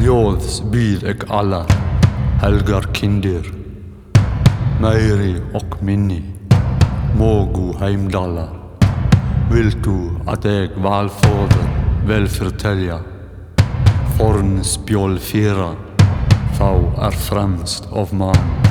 Bjóðs býð ek alla, helgar kindir, meiri och minni, Mogu Heimdalla. Vill du att jag valfader väl förtälja, Fornspjål fyra, þá är främst av man.